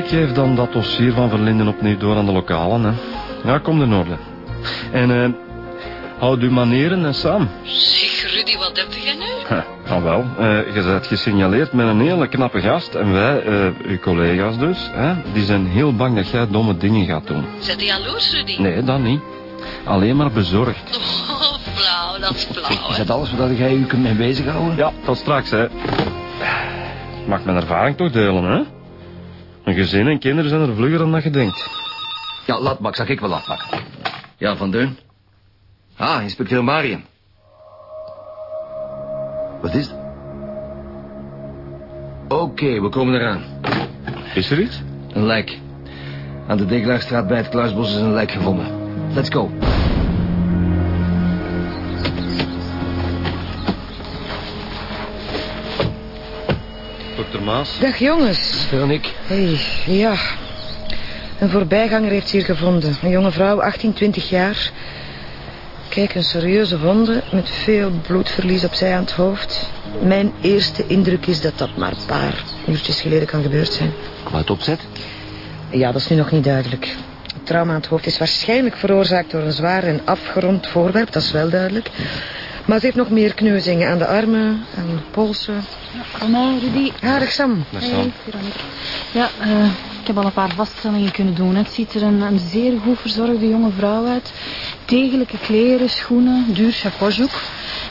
ik geef dan dat dossier van Verlinden opnieuw door aan de lokalen. Hè. Ja, kom in orde. En eh, houd uw manieren en Sam. Zeg, Rudy, wat heb je nu? Ha, ah wel, eh, je bent gesignaleerd met een hele knappe gast. En wij, eh, uw collega's dus, hè, die zijn heel bang dat jij domme dingen gaat doen. Zet je jaloers, Rudy? Nee, dat niet. Alleen maar bezorgd. Oh, flauw, dat is flauw. Is dat alles waar jij u kunt mee bezighouden? Ja, tot straks, hè. Mag mijn ervaring toch delen, hè? Een gezin en kinderen zijn er vlugger dan dat je denkt. Ja, laat maar, zal ik wel afpakken. Ja, Van Deun. Ah, inspecteur Mariam. Wat is het? Oké, we komen eraan. Is er iets? Een lijk. Aan de Degelaarstraat bij het Kluisbos is een lijk gevonden. Let's go. Dokter Maas? Dag jongens. Veronique. Hey, ja. Een voorbijganger heeft ze hier gevonden. Een jonge vrouw, 18, 20 jaar. Kijk, een serieuze wonde met veel bloedverlies op zij aan het hoofd. Mijn eerste indruk is dat dat maar een paar uurtjes geleden kan gebeurd zijn. Wat opzet? Ja, dat is nu nog niet duidelijk. Het trauma aan het hoofd is waarschijnlijk veroorzaakt door een zwaar en afgerond voorwerp, dat is wel duidelijk. Maar ze heeft nog meer kneuzingen aan de armen, de polsen. Maar, Rudy. Aardig Sam. Hey. Ja, eh, ik heb al een paar vaststellingen kunnen doen. Het ziet er een, een zeer goed verzorgde jonge vrouw uit. Degelijke kleren, schoenen, duur chapeauzoek.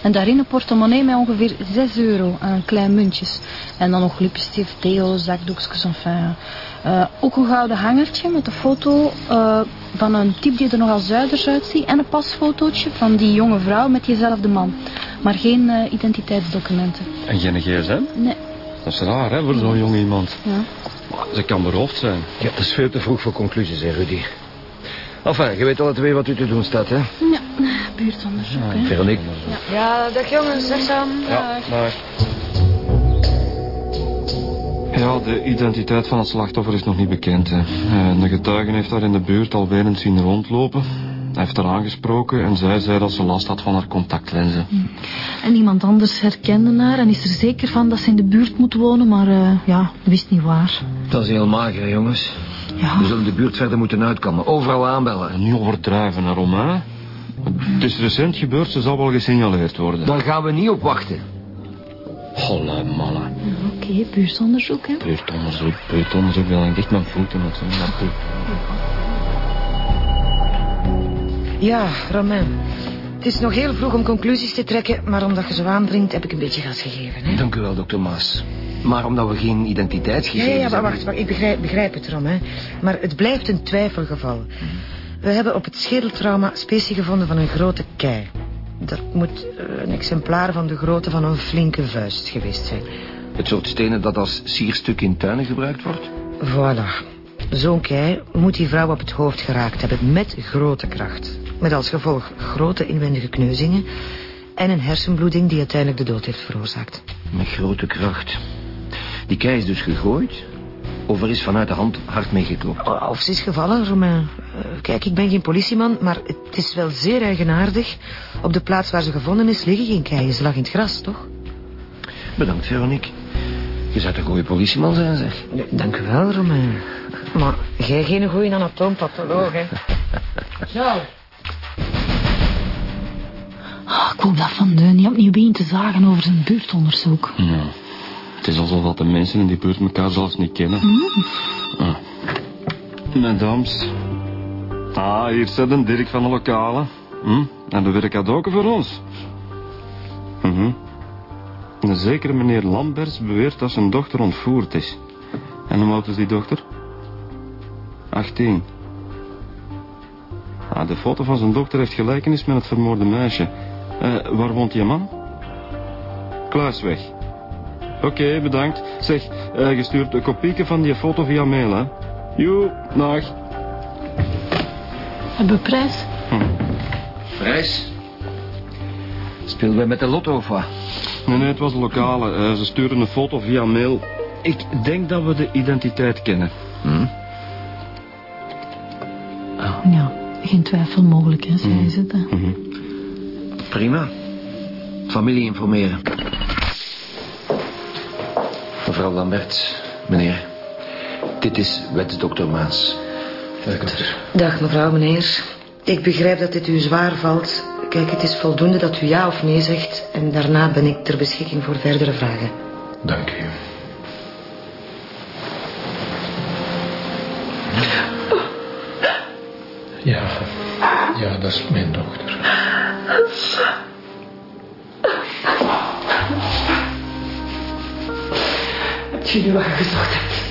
En daarin een portemonnee met ongeveer 6 euro aan klein muntjes. En dan nog lipstift, deo, zakdoekjes, enfin. Eh, ook een gouden hangertje met een foto eh, van een type die er nogal zuiders uitziet. En een pasfotootje van die jonge vrouw met diezelfde man. Maar geen eh, identiteitsdocumenten. En geen gsm? Nee, Dat is raar, hè, voor zo'n jong iemand. ja. Ze kan beroofd zijn. Ja, dat is veel te vroeg voor conclusies, hè, Rudy. Enfin, je weet alle twee wat u te doen staat, hè? Ja, buurtonderzoek, hè. Veronique. Ja, dag jongens, dag Sam. Ja, maar... Ja, de identiteit van het slachtoffer is nog niet bekend. Hè. Eh, De getuige heeft haar in de buurt al weinig zien rondlopen. Hij heeft haar aangesproken en zij zei dat ze last had van haar contactlenzen. En iemand anders herkende haar en is er zeker van dat ze in de buurt moet wonen, maar eh, ja, wist niet waar. Dat is heel mager, jongens. Ja, We zullen de buurt verder moeten uitkammen. Overal aanbellen. En niet overdrijven daarom, hè. Het is recent gebeurd, ze zal wel gesignaleerd worden. Daar gaan we niet op wachten. Holla, mannen. oké, buurtonderzoek, hè. Buurtonderzoek, buurtonderzoek, dat ik echt mijn voeten met zo'n naartoe. Ja, Romain. Het is nog heel vroeg om conclusies te trekken, maar omdat je zo aandringt heb ik een beetje gas gegeven. Hè? Dank u wel, dokter Maas. Maar omdat we geen Ja, identiteitsgegevens ja, maar hebben... wacht, wacht, ik begrijp, begrijp het, Romain. Maar het blijft een twijfelgeval. We hebben op het schedeltrauma specie gevonden van een grote kei. Dat moet eh, een exemplaar van de grootte van een flinke vuist geweest zijn. Het soort stenen dat als sierstuk in tuinen gebruikt wordt? Voilà. Zo'n kei moet die vrouw op het hoofd geraakt hebben met grote kracht. Met als gevolg grote inwendige kneuzingen en een hersenbloeding die uiteindelijk de dood heeft veroorzaakt. Met grote kracht. Die kei is dus gegooid? Of er is vanuit de hand hard meegeklopt? Of ze is gevallen, Romain. Eh, kijk, ik ben geen politieman, maar het is wel zeer eigenaardig. Op de plaats waar ze gevonden is liggen geen keien. Ze lag in het gras, toch? Bedankt, Veronique. Je zou een goede politieman zijn, zeg. Dank u wel, Romain. Maar jij geen goede anatoompatholoog, hè? Zo. Ah, ik hoop dat Van Deun niet opnieuw begint te zagen over zijn buurtonderzoek. Ja. Het is alsof dat de mensen in die buurt elkaar zelfs niet kennen. Ah. Mesdames. Ah, hier zit een Dirk van de lokale. Hm? En de werk had ook voor ons. Mhm. Een zekere meneer Lamberts beweert dat zijn dochter ontvoerd is. En hoe oud is die dochter? 18. Ah, de foto van zijn dochter heeft gelijkenis met het vermoorde meisje. Eh, waar woont die man? Kluisweg. Oké, bedankt. Zeg, eh je stuurt een kopieke van die foto via mail, hè? Joe, dag. Hebben we prijs? Prijs? Spelen wij met de lotto of wat? Nee, nee, het was de lokale. Eh, ze sturen een foto via mail. Ik denk dat we de identiteit kennen. Hm? Ja, geen twijfel mogelijk, hè, zei ze. Prima. Familie informeren. Mevrouw Lambert, meneer. Dit is wetsdokter Maas. Dokter. Dag mevrouw, meneer. Ik begrijp dat dit u zwaar valt. Kijk, het is voldoende dat u ja of nee zegt... en daarna ben ik ter beschikking voor verdere vragen. Dank u. Ja, ja, dat is mijn dochter. Hebt nu wat gezocht hebt?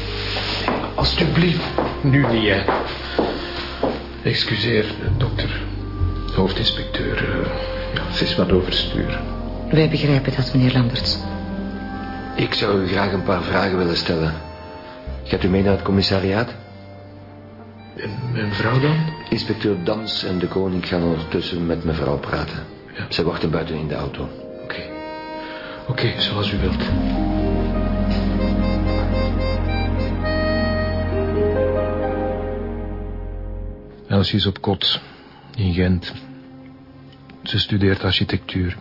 Alsjeblieft, nu niet, hè. Excuseer, dokter. Hoofdinspecteur, eh, ja, ze is wat overstuur. Wij begrijpen dat, meneer Lamberts. Ik zou u graag een paar vragen willen stellen. Gaat u mee naar het commissariaat? En mijn vrouw dan? Inspecteur Dans en de koning gaan ondertussen met mevrouw praten. Ja. Zij wachten buiten in de auto. Oké. Oké, zoals u wilt. Elsje is op kot in Gent. Ze studeert architectuur.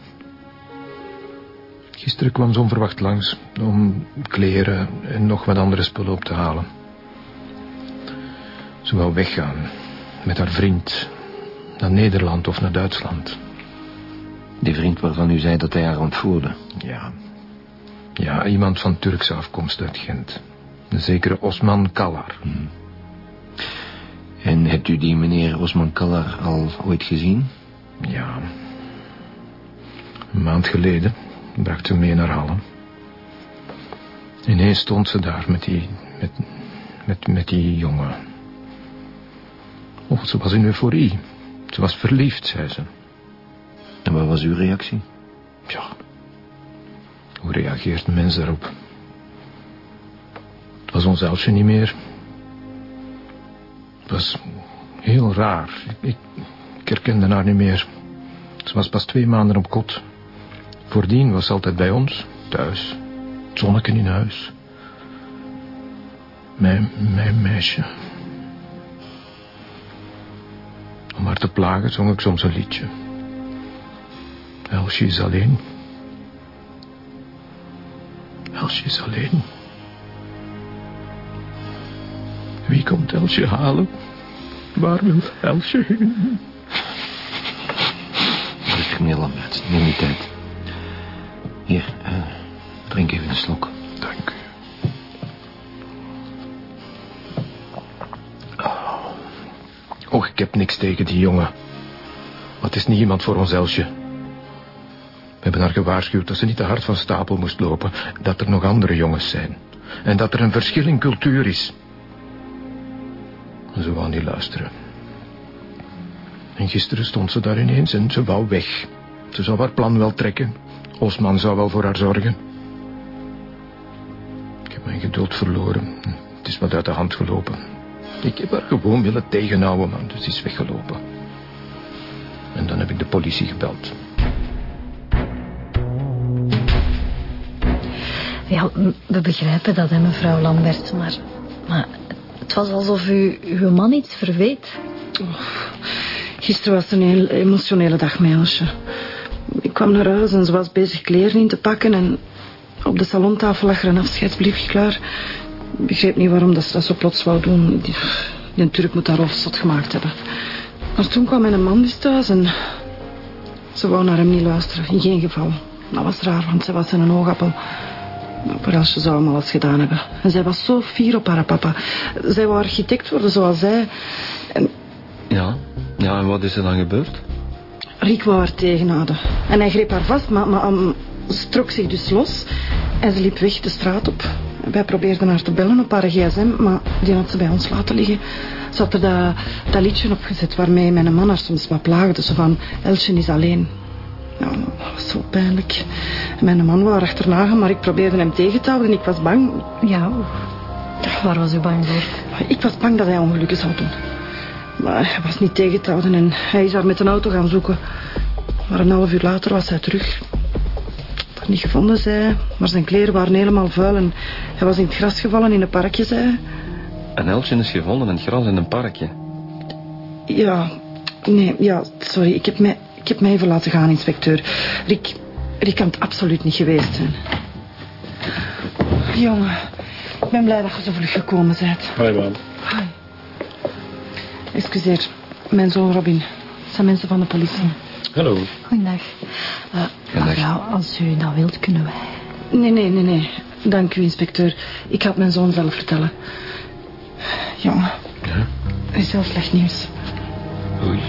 Gisteren kwam ze onverwacht langs om kleren en nog wat andere spullen op te halen. Ze wou weggaan met haar vriend naar Nederland of naar Duitsland. Die vriend waarvan u zei dat hij haar ontvoerde. Ja. Ja, iemand van Turkse afkomst uit Gent. Een zekere Osman Kallar. En hebt u die meneer Osman Kallar al ooit gezien? Ja. Een maand geleden bracht ze mee naar Halle. Ineens stond ze daar met die... met, met, met die jongen. Oh, ze was in euforie. Ze was verliefd, zei ze. En wat was uw reactie? Ja. Hoe reageert een mens daarop? Het was ons Elsje niet meer. Het was heel raar. Ik, ik herkende haar niet meer. Ze was pas twee maanden op kot. Voordien was ze altijd bij ons, thuis. Het zonneke in huis. Mijn, mijn meisje. Haar te plagen zong ik soms een liedje. Elsje is alleen. Elsje is alleen. Wie komt Elsje halen? Waar wil Elsje heen? Meneer Lambert. Neem die tijd. Hier, eh, drink even een slok. Ik heb niks tegen die jongen. Maar het is niet iemand voor ons Elsje. We hebben haar gewaarschuwd dat ze niet te hard van stapel moest lopen. Dat er nog andere jongens zijn. En dat er een verschil in cultuur is. Ze wou niet luisteren. En gisteren stond ze daar ineens en ze wou weg. Ze zou haar plan wel trekken. Osman zou wel voor haar zorgen. Ik heb mijn geduld verloren. Het is wat uit de hand gelopen. Ik heb haar gewoon willen tegenhouden, maar dus is weggelopen. En dan heb ik de politie gebeld. Ja, we begrijpen dat, hè, mevrouw Lambert. Maar, maar het was alsof u uw man iets verweet. Gisteren was een heel emotionele dag, meisje. Ik kwam naar huis en ze was bezig kleren in te pakken... en op de salontafel lag er een afscheidsbriefje klaar. Ik begreep niet waarom dat ze dat zo plots wou doen. Die, die Turk moet haar hoofd zot gemaakt hebben. Maar toen kwam mijn man dus thuis en... ze wou naar hem niet luisteren, in geen geval. Dat was raar, want zij was een oogappel. Elsje zou hem alles gedaan hebben. En zij was zo fier op haar papa. Zij wou architect worden zoals zij. En Ja, ja, en wat is er dan gebeurd? Riek wou haar tegenhouden. En hij greep haar vast, maar, maar um, ze trok zich dus los. En ze liep weg de straat op. Wij probeerden haar te bellen op haar gsm, maar die had ze bij ons laten liggen. Ze had er dat, dat liedje opgezet waarmee mijn man haar soms wat plaagde. Zo van, Elsje is alleen. Dat was zo pijnlijk. En mijn man wou achterna gaan, maar ik probeerde hem tegen te houden en ik was bang. Ja, waar was u bang voor? Ik was bang dat hij ongelukken zou doen. Maar hij was niet tegen te houden en hij is haar met een auto gaan zoeken. Maar een half uur later was hij terug. Niet gevonden, zei hij. Maar zijn kleren waren helemaal vuil en hij was in het gras gevallen in een parkje, zei hij. Een Elsje is gevonden in het gras in een parkje. Ja, nee, ja, sorry. Ik heb mij, ik heb mij even laten gaan, inspecteur. Rick, Rick kan het absoluut niet geweest zijn. Jongen, Ik ben blij dat je zo vlug gekomen bent. Hoi, man. Hi. Excuseer, mijn zoon Robin. Het zijn mensen van de politie. Hallo. Goedendag. Uh, Goedendag. mevrouw, als u dat wilt, kunnen wij... Nee, nee, nee, nee. Dank u, inspecteur. Ik ga het mijn zoon zelf vertellen. Jongen, Ja? er is heel slecht nieuws. Oei.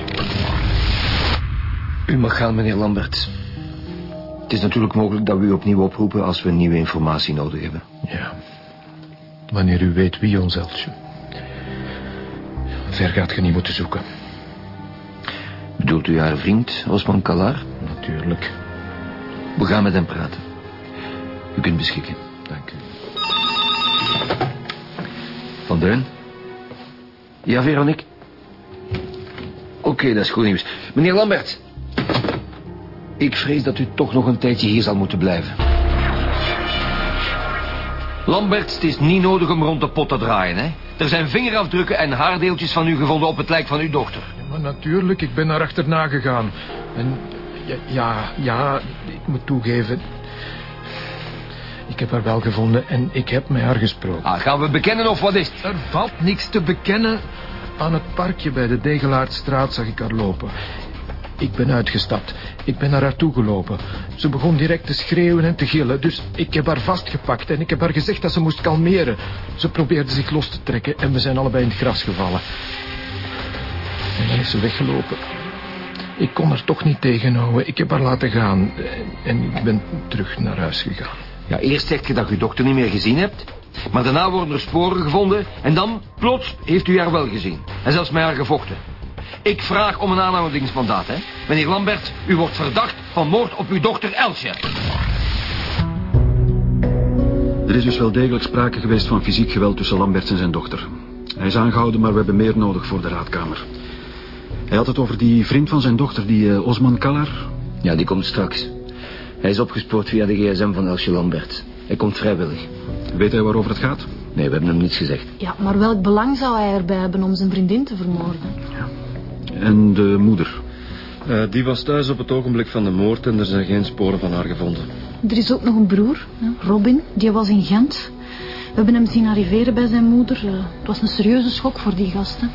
U mag gaan, meneer Lambert. Het is natuurlijk mogelijk dat we u opnieuw oproepen als we nieuwe informatie nodig hebben. Ja. Wanneer u weet wie ons Elsje. Ver gaat je niet moeten zoeken. Bedoelt u haar vriend, Osman Kalar? Natuurlijk. We gaan met hem praten. U kunt beschikken. Dank u. Van Deun? Ja, Veronique? Oké, dat is goed nieuws. Meneer Lambert. Ik vrees dat u toch nog een tijdje hier zal moeten blijven. Lambert, het is niet nodig om rond de pot te draaien, hè? Er zijn vingerafdrukken en haardeeltjes van u gevonden op het lijk van uw dochter. Ja, maar natuurlijk, ik ben naar achterna gegaan. En ja, ja, ja, ik moet toegeven... Ik heb haar wel gevonden en ik heb met haar gesproken. Ah, gaan we bekennen of wat is het? Er valt niks te bekennen. Aan het parkje bij de Degelaardstraat zag ik haar lopen. Ik ben uitgestapt. Ik ben naar haar toegelopen. Ze begon direct te schreeuwen en te gillen, dus ik heb haar vastgepakt en ik heb haar gezegd dat ze moest kalmeren. Ze probeerde zich los te trekken en we zijn allebei in het gras gevallen. En dan is ze weggelopen. Ik kon haar toch niet tegenhouden. Ik heb haar laten gaan en ik ben terug naar huis gegaan. Ja, eerst zegt je dat je dochter niet meer gezien hebt. Maar daarna worden er sporen gevonden. En dan, plots, heeft u haar wel gezien. En zelfs met haar gevochten. Ik vraag om een aanhoudingsmandaat, hè. Meneer Lambert, u wordt verdacht van moord op uw dochter Elsje. Er is dus wel degelijk sprake geweest van fysiek geweld tussen Lamberts en zijn dochter. Hij is aangehouden, maar we hebben meer nodig voor de raadkamer. Hij had het over die vriend van zijn dochter, die eh, Osman Kallar. Ja, die komt straks. Hij is opgespoord via de gsm van Elsje Lambert. Hij komt vrijwillig. Weet hij waarover het gaat? Nee, we hebben hem niets gezegd. Ja, maar welk belang zou hij erbij hebben om zijn vriendin te vermoorden? En de moeder. Eh, die was thuis op het ogenblik van de moord en er zijn geen sporen van haar gevonden. Er is ook nog een broer, hè, Robin, die was in Gent. We hebben hem zien arriveren bij zijn moeder. Eh, Het was een serieuze schok voor die gasten.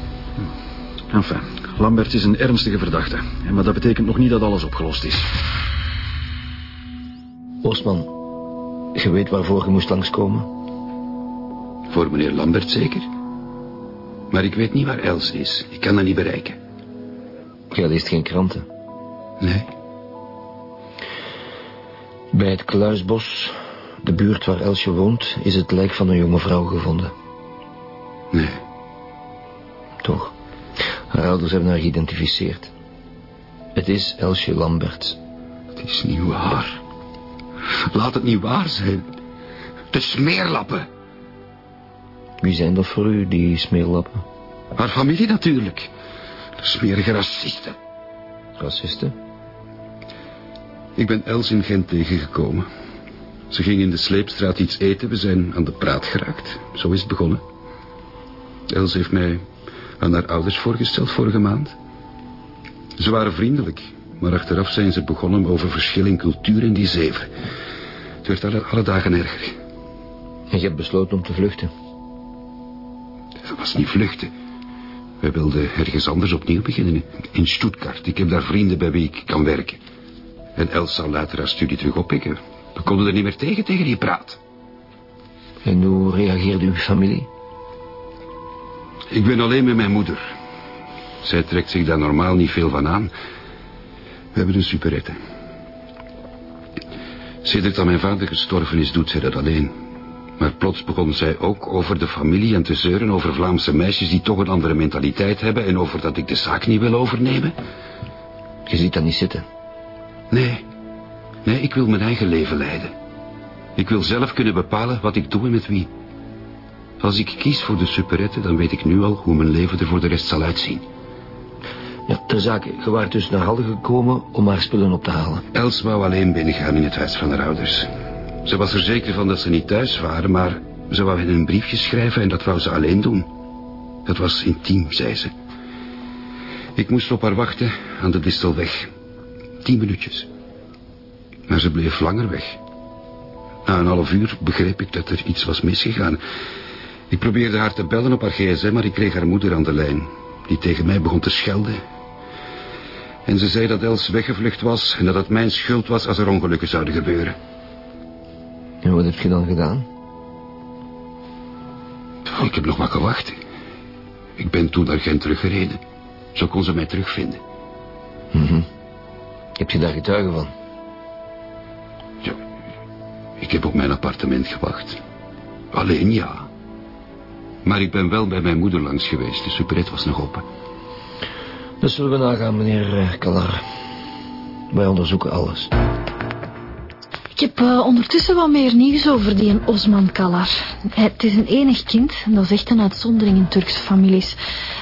Enfin, Lamberts is een ernstige verdachte. Maar dat betekent nog niet dat alles opgelost is. Osman, je weet waarvoor je moest langskomen? Voor meneer Lambert zeker? Maar ik weet niet waar Els is. Ik kan haar niet bereiken. Jij leest geen kranten. Nee? Bij het Kluisbos, de buurt waar Elsje woont, is het lijk van een jonge vrouw gevonden. Nee. Toch? Haar ouders hebben haar geïdentificeerd. Het is Elsje Lambert. Het is niet waar. Laat het niet waar zijn. De smeerlappen. Wie zijn dat voor u, die smeerlappen? Haar familie natuurlijk. Smerige racisten. Racisten? Ik ben Els in Gent tegengekomen. Ze ging in de sleepstraat iets eten. We zijn aan de praat geraakt. Zo is het begonnen. Els heeft mij aan haar ouders voorgesteld vorige maand. Ze waren vriendelijk. Maar achteraf zijn ze begonnen over verschil in cultuur en die zeven. Het werd alle, alle dagen erger. En je hebt besloten om te vluchten. Dat was niet vluchten. We wilden ergens anders opnieuw beginnen. In Stuttgart. Ik heb daar vrienden bij wie ik kan werken. En Els zal later haar studie terug oppikken. We konden er niet meer tegen, tegen die praat. En hoe reageerde uw familie? Ik ben alleen met mijn moeder. Zij trekt zich daar normaal niet veel van aan. We hebben een superette. Sedert dat mijn vader gestorven is, doet zij dat alleen. Maar plots begon zij ook over de familie en te zeuren over Vlaamse meisjes die toch een andere mentaliteit hebben en over dat ik de zaak niet wil overnemen. Je ziet dat niet zitten. Nee, nee, ik wil mijn eigen leven leiden. Ik wil zelf kunnen bepalen wat ik doe en met wie. Als ik kies voor de superette, dan weet ik nu al hoe mijn leven er voor de rest zal uitzien. Ja, ter zake, je waart dus naar Halle gekomen om haar spullen op te halen. Els wou alleen binnengaan in het huis van haar ouders. Ze was er zeker van dat ze niet thuis waren, maar ze wou hen een briefje schrijven en dat wou ze alleen doen. Dat was intiem, zei ze. Ik moest op haar wachten aan de Distelweg. Tien minuutjes. Maar ze bleef langer weg. Na een half uur begreep ik dat er iets was misgegaan. Ik probeerde haar te bellen op haar gsm, maar ik kreeg haar moeder aan de lijn. Die tegen mij begon te schelden. En ze zei dat Els weggevlucht was en dat het mijn schuld was als er ongelukken zouden gebeuren. En wat heb je dan gedaan? Ik heb nog maar gewacht. Ik ben toen naar Gent teruggereden. Zo kon ze mij terugvinden. Mhm. Heb je daar getuigen van? Ja, ik heb op mijn appartement gewacht. Alleen ja. Maar ik ben wel bij mijn moeder langs geweest. De superet was nog open. Dat zullen we nagaan, meneer eh, Kalar. Wij onderzoeken alles. Ik heb eh, ondertussen wat meer nieuws over die Osman Kalar. Het is een enig kind. Dat is echt een uitzondering in Turkse families.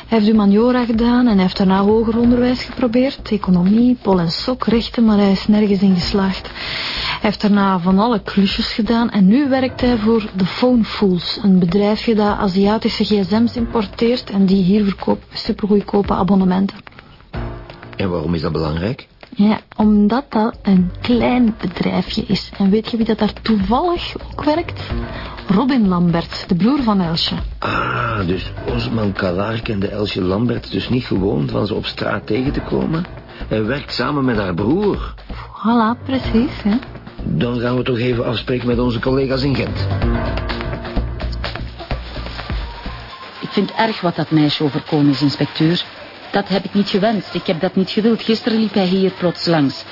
Hij heeft humaniora gedaan en hij heeft daarna hoger onderwijs geprobeerd. Economie, pol en sok, rechten, maar hij is nergens in geslaagd. Hij heeft daarna van alle klusjes gedaan en nu werkt hij voor The Phone Fools. Een bedrijfje dat Aziatische gsm's importeert en die hier verkoopt supergoedkope abonnementen. En waarom is dat belangrijk? Ja, omdat dat een klein bedrijfje is. En weet je wie dat daar toevallig ook werkt? Robin Lambert, de broer van Elsje. Ah, dus Osman Kalar kende Elsje Lambert dus niet gewoon van ze op straat tegen te komen. Hij werkt samen met haar broer. Voilà, precies. Hè? Dan gaan we toch even afspreken met onze collega's in Gent. Ik vind erg wat dat meisje overkomen is, inspecteur. Dat heb ik niet gewenst. Ik heb dat niet gewild. Gisteren liep hij hier plots langs.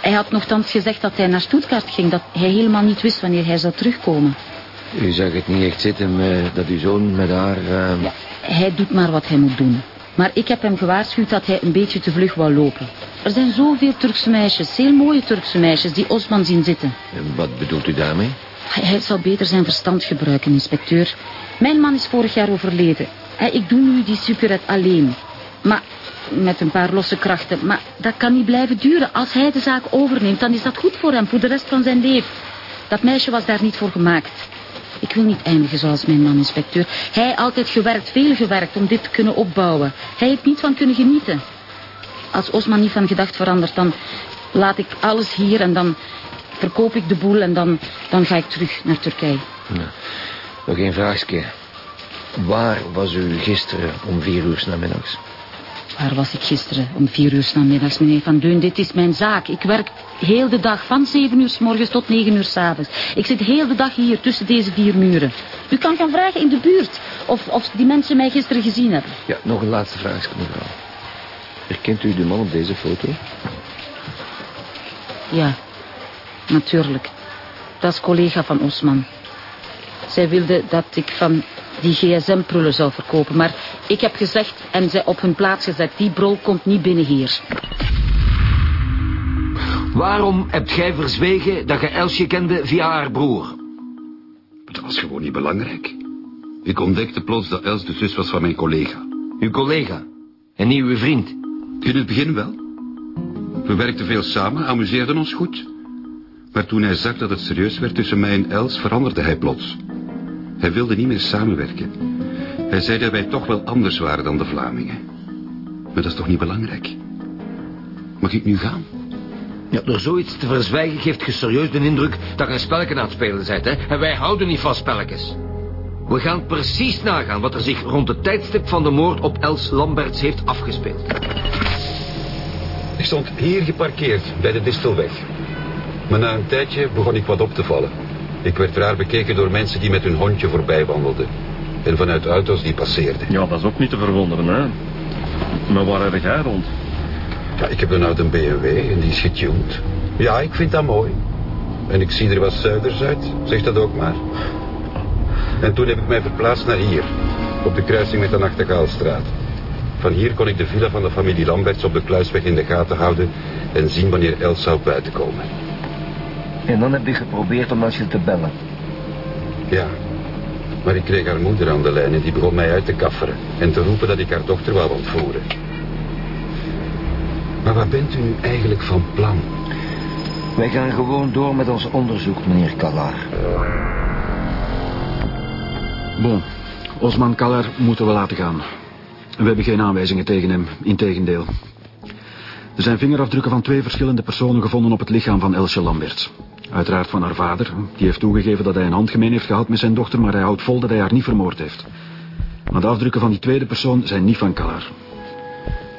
Hij had nogthans gezegd dat hij naar Stuttgart ging. Dat hij helemaal niet wist wanneer hij zou terugkomen. U zag het niet echt zitten met, dat uw zoon met haar... eh, Ja, hij doet maar wat hij moet doen. Maar ik heb hem gewaarschuwd dat hij een beetje te vlug wou lopen. Er zijn zoveel Turkse meisjes, heel mooie Turkse meisjes, die Osman zien zitten. en Wat bedoelt u daarmee? Hij, zou beter zijn verstand gebruiken, inspecteur. Mijn man is vorig jaar overleden. Ik doe nu die superret alleen. Maar met een paar losse krachten. Maar dat kan niet blijven duren. Als hij de zaak overneemt, dan is dat goed voor hem, voor de rest van zijn leven. Dat meisje was daar niet voor gemaakt. Ik wil niet eindigen zoals mijn man, inspecteur. Hij altijd gewerkt, veel gewerkt om dit te kunnen opbouwen. Hij heeft niet van kunnen genieten. Als Osman niet van gedacht verandert, dan laat ik alles hier en dan verkoop ik de boel en dan, dan ga ik terug naar Turkije. Nog één vraagje. Waar was u gisteren om vier uur 's namiddags? Waar was ik gisteren om vier uur namiddags, meneer Van Deun? Dit is mijn zaak. Ik werk heel de dag van zeven uur s morgens tot negen uur s avonds. Ik zit heel de dag hier tussen deze vier muren. U kan gaan vragen in de buurt of, of die mensen mij gisteren gezien hebben. Ja, nog een laatste vraagje, mevrouw. Herkent u de man op deze foto? Ja, natuurlijk. Dat is collega van Osman. Zij wilde dat ik van die gsm-prullen zou verkopen. Maar ik heb gezegd en zij op hun plaats gezet... die brol komt niet binnen hier. Waarom hebt gij verzwegen dat je Elsje kende via haar broer? Dat was gewoon niet belangrijk. Ik ontdekte plots dat Els de zus was van mijn collega. Uw collega. En niet uw vriend. In het begin wel. We werkten veel samen, amuseerden ons goed. Maar toen hij zag dat het serieus werd tussen mij en Els, veranderde hij plots. Hij wilde niet meer samenwerken. Hij zei dat wij toch wel anders waren dan de Vlamingen. Maar dat is toch niet belangrijk? Mag ik nu gaan? Ja, door zoiets te verzwijgen geeft je serieus de indruk dat je een spelletje aan het spelen bent, hè? En wij houden niet van spelletjes. We gaan precies nagaan wat er zich rond het tijdstip van de moord op Els Lamberts heeft afgespeeld. Ik stond hier geparkeerd, bij de Distelweg. Maar na een tijdje begon ik wat op te vallen. Ik werd raar bekeken door mensen die met hun hondje voorbij wandelden. En vanuit auto's die passeerden. Ja, dat is ook niet te verwonderen, hè. Maar waar heb jij rond? Ja, ik heb een oude BMW en die is getuned. Ja, ik vind dat mooi. En ik zie er wat zuiders uit, zeg dat ook maar. En toen heb ik mij verplaatst naar hier, op de kruising met de Nachtegaalstraat. Van hier kon ik de villa van de familie Lamberts op de Kluisweg in de gaten houden en zien wanneer Els zou buiten komen. En dan heb je geprobeerd om Elsje te bellen. Ja, maar ik kreeg haar moeder aan de lijn en die begon mij uit te kafferen en te roepen dat ik haar dochter wou ontvoeren. Maar wat bent u nu eigenlijk van plan? Wij gaan gewoon door met ons onderzoek, meneer Kalar. Bon, Osman Kaller moeten we laten gaan. We hebben geen aanwijzingen tegen hem, integendeel. Er zijn vingerafdrukken van twee verschillende personen gevonden op het lichaam van Elsje Lambert. Uiteraard van haar vader. Die heeft toegegeven dat hij een handgemeen heeft gehad met zijn dochter, maar hij houdt vol dat hij haar niet vermoord heeft. Maar de afdrukken van die tweede persoon zijn niet van Kalar.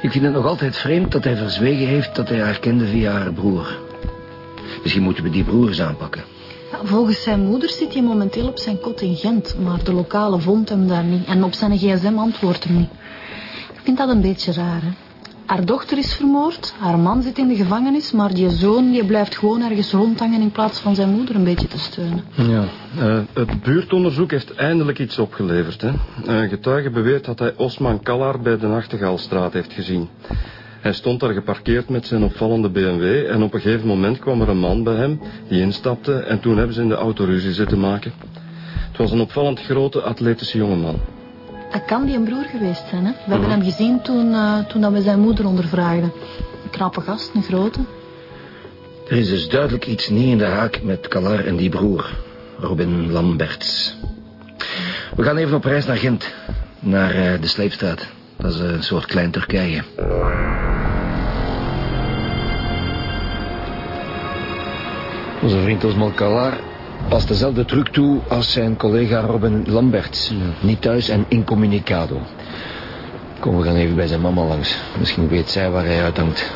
Ik vind het nog altijd vreemd dat hij verzwegen heeft dat hij haar kende via haar broer. Misschien moeten we die broer eens aanpakken. Volgens zijn moeder zit hij momenteel op zijn kot in Gent, maar de lokale vond hem daar niet. En op zijn gsm antwoordt hem niet. Ik vind dat een beetje raar, hè. Haar dochter is vermoord, haar man zit in de gevangenis, maar die zoon die blijft gewoon ergens rondhangen in plaats van zijn moeder een beetje te steunen. Ja, eh, het buurtonderzoek heeft eindelijk iets opgeleverd. Hè. Een getuige beweert dat hij Osman Kallar bij de Nachtegaalstraat heeft gezien. Hij stond daar geparkeerd met zijn opvallende BMW en op een gegeven moment kwam er een man bij hem die instapte en toen hebben ze in de auto ruzie zitten maken. Het was een opvallend grote atletische jongeman. Dat kan die een broer geweest zijn, hè. We hebben hem gezien toen, eh, toen dat we zijn moeder ondervraagden. Een knappe gast, een grote. Er is dus duidelijk iets niet in de haak met Kalar en die broer, Robin Lamberts. We gaan even op reis naar Gent, naar eh, de Sleepstraat. Dat is een soort klein Turkije. Onze vriend Osman Kalar past dezelfde truc toe als zijn collega Robin Lamberts. Niet thuis en incommunicado. Kom, we gaan even bij zijn mama langs. Misschien weet zij waar hij uithangt.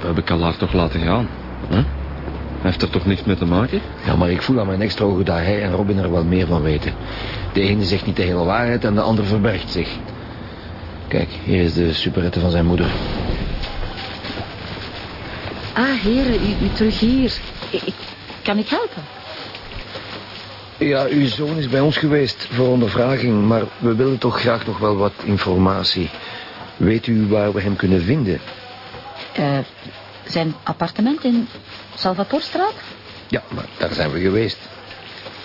We hebben Kallar toch laten gaan. Hè? Hij heeft er toch niks mee te maken? Ja, maar ik voel aan mijn extra ogen dat hij en Robin er wel meer van weten. De ene zegt niet de hele waarheid en de ander verbergt zich. Kijk, hier is de superette van zijn moeder. Ah, heren, u, u terug hier. Ik, ik- kan ik helpen? Ja, uw zoon is bij ons geweest voor ondervraging, maar we willen toch graag nog wel wat informatie. Weet u waar we hem kunnen vinden? Eh, zijn appartement in Salvatorstraat? Ja, maar daar zijn we geweest.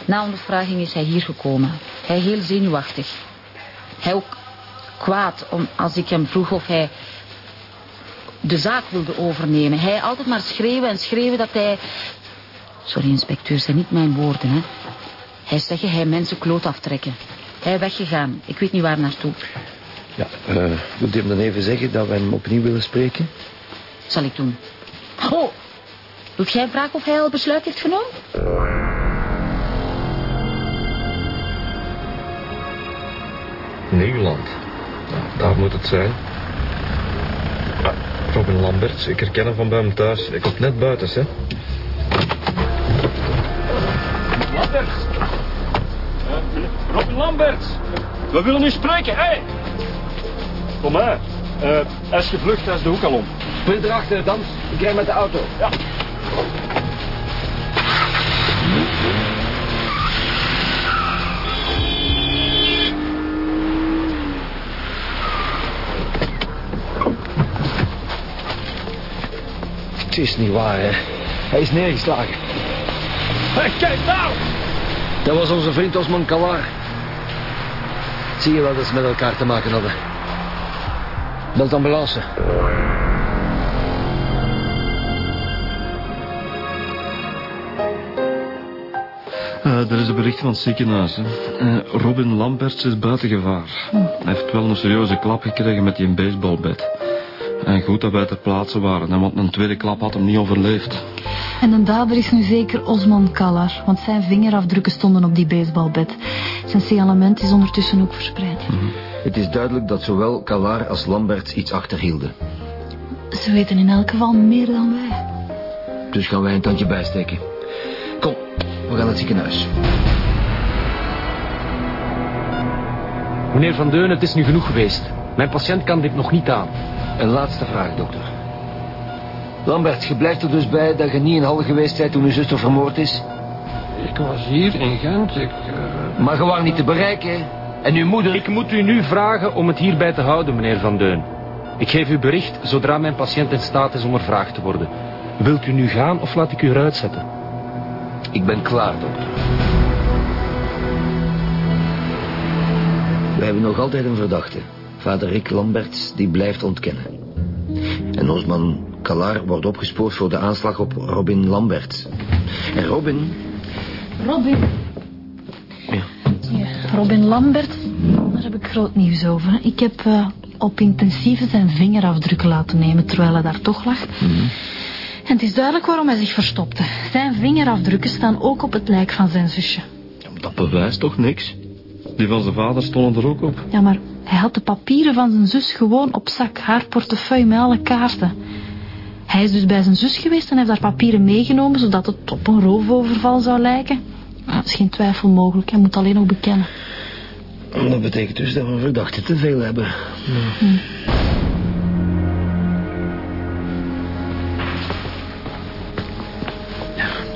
Na ondervraging is hij hier gekomen. Hij heel zenuwachtig. Hij ook kwaad om, als ik hem vroeg of hij de zaak wilde overnemen. Hij altijd maar schreeuwen en schreeuwen dat hij... Sorry, inspecteur, zijn niet mijn woorden, hè. Hij zeggen hij mensen kloot aftrekken. Hij weggegaan. Ik weet niet waar naartoe. Ja, eh wilt u hem dan even zeggen dat we hem opnieuw willen spreken? Zal ik doen. Oh, wilt jij vragen of hij al besluit heeft genomen? Nederland. Nou, daar moet het zijn. Ah, Robin Lamberts, ik herken hem van bij hem thuis. Ik kom net buiten, hè. Lamberts! Robin Lamberts! We willen u spreken, hé! Kom maar. Eh, hij is gevlucht, hij is de hoek al om. Sprint erachter, Dans. Ik rij met de auto. Ja. Het is niet waar, hè. Hij is neergeslagen. Hé, kijk nou! Dat was onze vriend Osman Kalar. Zie je wel dat ze met elkaar te maken hadden. Belt ambulance. Eh, er is een bericht van het ziekenhuis. Hè. Eh, Robin Lamberts is buiten gevaar. Hij heeft wel een serieuze klap gekregen met die baseballbed. En goed dat wij ter plaatse waren, hè, want een tweede klap had hem niet overleefd. En de dader is nu zeker Osman Kallar, want zijn vingerafdrukken stonden op die baseballbed. Zijn signalement is ondertussen ook verspreid. Het is duidelijk dat zowel Kalar als Lamberts iets achterhielden. Ze weten in elk geval meer dan wij. Dus gaan wij een tandje bijsteken. Kom, we gaan naar het ziekenhuis. Meneer Van Deun, het is nu genoeg geweest. Mijn patiënt kan dit nog niet aan. Een laatste vraag, dokter. Lambert, je blijft er dus bij dat je niet in Halle geweest bent toen uw zuster vermoord is? Ik was hier in Gent. Ik, Maar je was niet te bereiken. En uw moeder... ik moet u nu vragen om het hierbij te houden, meneer Van Deun. Ik geef u bericht zodra mijn patiënt in staat is ondervraagd te worden. Wilt u nu gaan of laat ik u eruit zetten? Ik ben klaar, dokter. We hebben nog altijd een verdachte. Vader Rick Lamberts, die blijft ontkennen. En Osman Kalar wordt opgespoord voor de aanslag op Robin Lamberts. En Robin... Robin. Ja. Ja, Robin Lambert, daar heb ik groot nieuws over. Ik heb eh, op intensieve zijn vingerafdrukken laten nemen terwijl hij daar toch lag. En het is duidelijk waarom hij zich verstopte. Zijn vingerafdrukken staan ook op het lijk van zijn zusje. Dat bewijst toch niks? Die van zijn vader stonden er ook op. Ja, maar hij had de papieren van zijn zus gewoon op zak. Haar portefeuille met alle kaarten. Hij is dus bij zijn zus geweest en heeft haar papieren meegenomen... zodat het op een roofoverval zou lijken. Dat is geen twijfel mogelijk. Hij moet alleen nog bekennen. Dat betekent dus dat we een verdachte te veel hebben.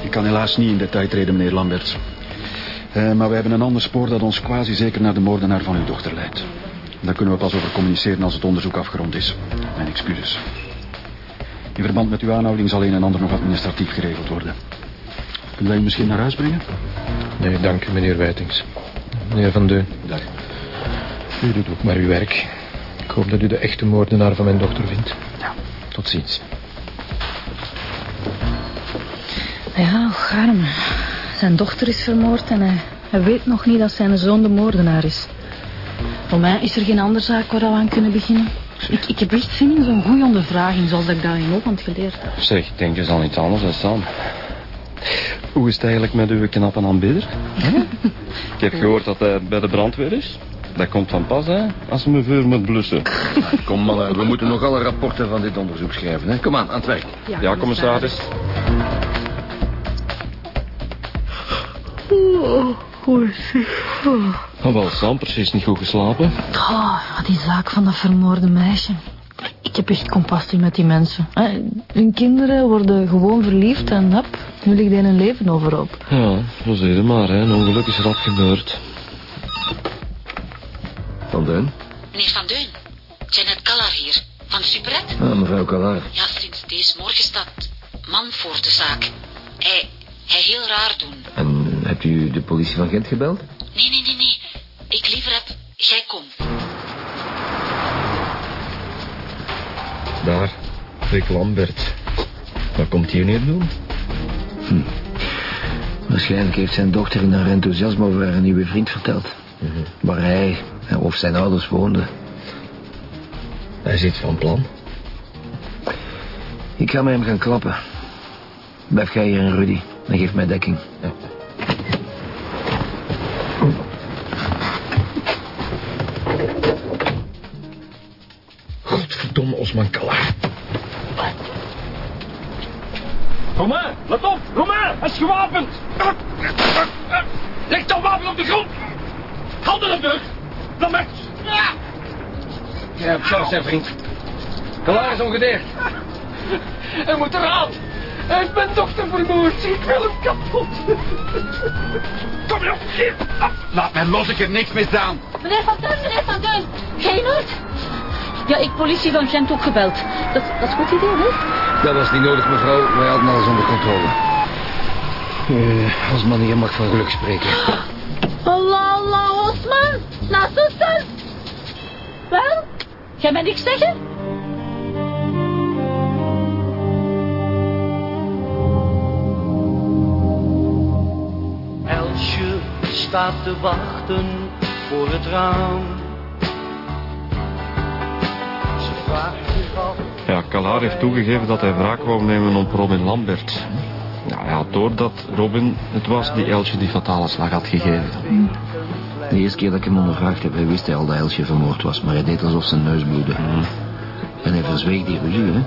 Ik kan helaas niet in detail treden, meneer Lamberts. Eh, maar we hebben een ander spoor dat ons quasi zeker naar de moordenaar van uw dochter leidt. Daar kunnen we pas over communiceren als het onderzoek afgerond is. Mijn excuses. In verband met uw aanhouding zal een en ander nog administratief geregeld worden. Kunnen wij u misschien naar huis brengen? Nee, dank u, meneer Wijtings. Meneer Van Deun, Dag. u doet ook maar uw werk. Ik hoop dat u de echte moordenaar van mijn dochter vindt. Ja. Tot ziens. Ja, och, arme. Zijn dochter is vermoord en hij, hij weet nog niet dat zijn zoon de moordenaar is. Voor mij is er geen andere zaak waar we aan kunnen beginnen. Ik, ik heb echt zin in zo'n goede ondervraging, zoals dat ik daar in Holland geleerd heb. Zeg, denk eens aan iets anders dan Sam. Hoe is het eigenlijk met uw knappe aanbidder? Ik heb gehoord dat hij bij de brandweer is. Dat komt van pas, hè, als me vuur moet blussen. Kom mannen, we moeten nog alle rapporten van dit onderzoek schrijven. Hè? Kom aan, aan het werk. Ja, commissaris. Oh, wel, Sam, precies niet goed geslapen. Oh, die zaak van dat vermoorde meisje. Ik heb echt compassie met die mensen. Hun kinderen worden gewoon verliefd en hap, nu ligt hun leven overhoop. Ja, zo zie je maar, hè. Een ongeluk is rap gebeurd. Van Deun? Meneer Van Deun, Janet Kallar hier, van Superet. Ah, mevrouw Callar. Ja, sinds deze morgen staat man voor de zaak. Hij, hij heel raar doen. En hebt u de politie van Gent gebeld? Nee, nee, nee, nee. Ik liever heb, jij komt. Daar, Rick Lambert. Wat komt hij hier doen? Waarschijnlijk heeft zijn dochter in haar enthousiasme over haar nieuwe vriend verteld. Waar hij of zijn ouders woonden. Hij zit van plan. Ik ga met hem gaan klappen. Blijf jij hier in Rudy en geef mij dekking. Godverdomme Osman Kallar. Romain, let op! Romain, hij is gewapend! Leg dat wapen op de grond! Handen op de rug! Lambert! Jij hebt chance, hè, vriend. Callar is ongedeerd. Hij moet eraan. Hij heeft mijn dochter vermoord. Ik wil hem kapot. Kom hier op! Hier! Laat mij los, ik heb niks misdaan. Meneer Van Deun, meneer Van Deun. Geen nood? Ja, ik politie van Gent ook gebeld. Dat, dat is een goed idee, hè? Dat was niet nodig, mevrouw. Wij hadden alles onder controle. Eh, als man hier mag van geluk spreken. Allah, Allah, Osman. Nasılsın? Wel, jij mij niks zeggen? Elsje staat te wachten voor het raam. Ja, Kalaar heeft toegegeven dat hij wraak wou nemen op Robin Lambert. Ja, hij had door dat Robin het was die Elsje die fatale slag had gegeven. De eerste keer dat ik hem ondervraagd heb, hij wist hij al dat Elsje vermoord was. Maar hij deed alsof zijn neus bloedde. En hij verzweeg die ruzie, hè.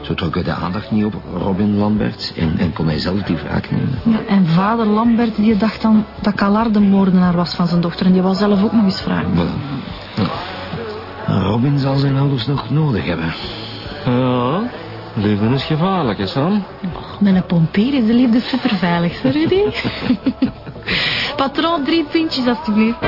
Zo trok hij de aandacht niet op Robin Lambert en, en kon hij zelf die wraak nemen. Ja, en vader Lambert die dacht dan dat Kalar de moordenaar was van zijn dochter. En die wou zelf ook nog eens vragen. Voilà. Ja. Robin zal zijn ouders nog nodig hebben. Ja, liefde is gevaarlijk, hè, Sam? Met een pompier is de liefde superveilig, hè, Rudy? Patroon, drie pintjes alstublieft.